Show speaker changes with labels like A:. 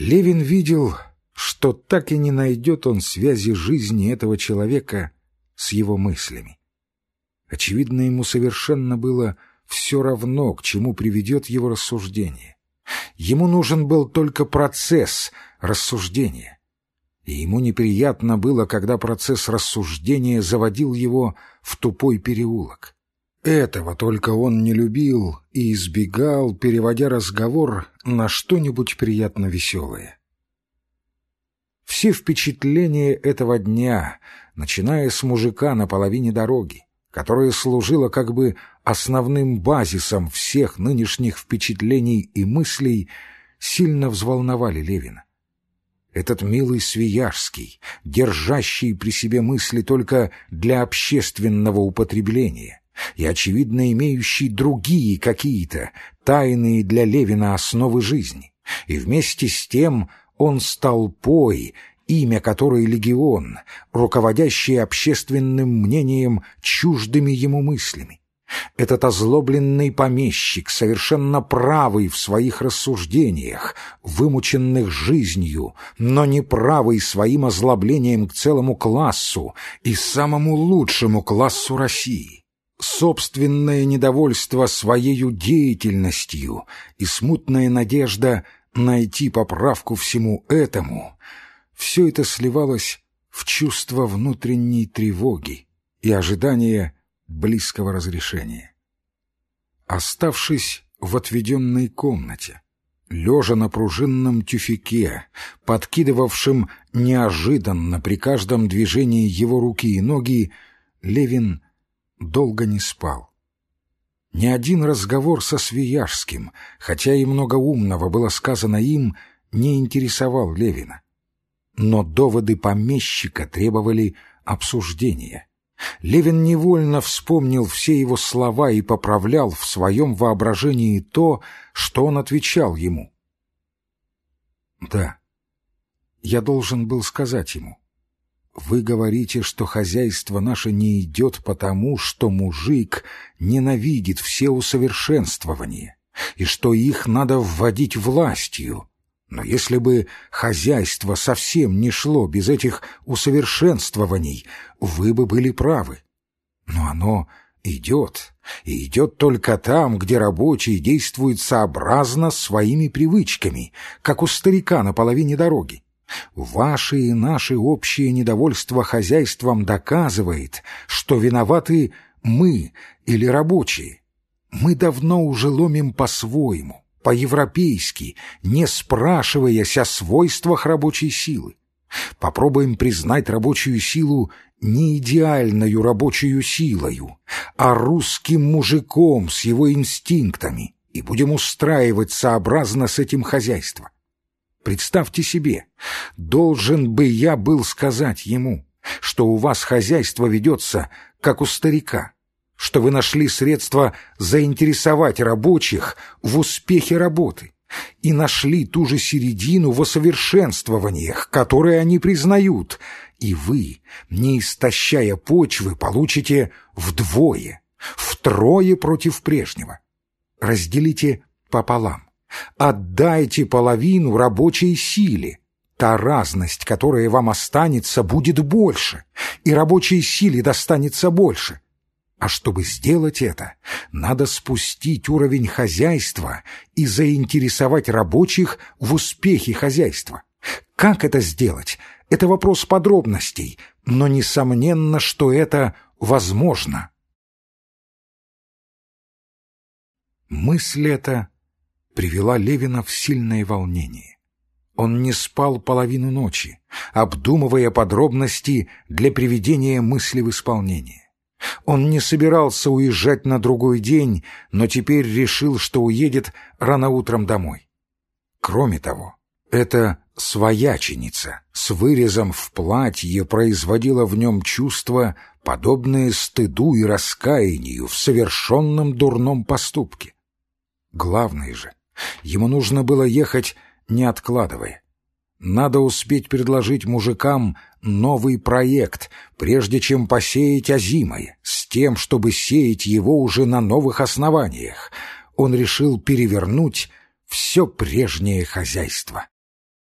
A: Левин видел, что так и не найдет он связи жизни этого человека с его мыслями. Очевидно, ему совершенно было все равно, к чему приведет его рассуждение. Ему нужен был только процесс рассуждения. И ему неприятно было, когда процесс рассуждения заводил его в тупой переулок. Этого только он не любил и избегал, переводя разговор на что-нибудь приятно веселое. Все впечатления этого дня, начиная с мужика на половине дороги, которое служило как бы основным базисом всех нынешних впечатлений и мыслей, сильно взволновали Левина. Этот милый Свияжский, держащий при себе мысли только для общественного употребления и, очевидно, имеющий другие какие-то тайные для Левина основы жизни, и вместе с тем он стал пой имя которой легион, руководящий общественным мнением чуждыми ему мыслями. Этот озлобленный помещик, совершенно правый в своих рассуждениях, вымученных жизнью, но не правый своим озлоблением к целому классу и самому лучшему классу России. Собственное недовольство своею деятельностью и смутная надежда найти поправку всему этому — все это сливалось в чувство внутренней тревоги и ожидания близкого разрешения. Оставшись в отведенной комнате, лежа на пружинном тюфике, подкидывавшем неожиданно при каждом движении его руки и ноги, Левин долго не спал. Ни один разговор со Свияжским, хотя и много умного было сказано им, не интересовал Левина но доводы помещика требовали обсуждения. Левин невольно вспомнил все его слова и поправлял в своем воображении то, что он отвечал ему. «Да, я должен был сказать ему. Вы говорите, что хозяйство наше не идет потому, что мужик ненавидит все усовершенствования, и что их надо вводить властью». Но если бы хозяйство совсем не шло без этих усовершенствований, вы бы были правы. Но оно идет, и идет только там, где рабочий действует сообразно своими привычками, как у старика на половине дороги. Ваше и наше общее недовольство хозяйством доказывает, что виноваты мы или рабочие. Мы давно уже ломим по-своему, по-европейски, не спрашиваясь о свойствах рабочей силы. Попробуем признать рабочую силу не идеальную рабочую силою, а русским мужиком с его инстинктами, и будем устраивать сообразно с этим хозяйство. Представьте себе, должен бы я был сказать ему, что у вас хозяйство ведется, как у старика, что вы нашли средства заинтересовать рабочих в успехе работы и нашли ту же середину в усовершенствованиях, которые они признают, и вы, не истощая почвы, получите вдвое, втрое против прежнего. Разделите пополам, отдайте половину рабочей силе, та разность, которая вам останется, будет больше, и рабочей силе достанется больше — а чтобы сделать это, надо спустить уровень хозяйства и заинтересовать рабочих в успехе хозяйства. Как это сделать? Это вопрос подробностей, но несомненно, что это возможно. Мысль эта привела Левина в сильное волнение. Он не спал половину ночи, обдумывая подробности для приведения мысли в исполнение. Он не собирался уезжать на другой день, но теперь решил, что уедет рано утром домой. Кроме того, эта свояченица с вырезом в платье производила в нем чувство, подобное стыду и раскаянию в совершенном дурном поступке. Главное же, ему нужно было ехать, не откладывая. Надо успеть предложить мужикам новый проект, прежде чем посеять озимое, с тем, чтобы сеять его уже на новых основаниях. Он решил перевернуть все прежнее хозяйство.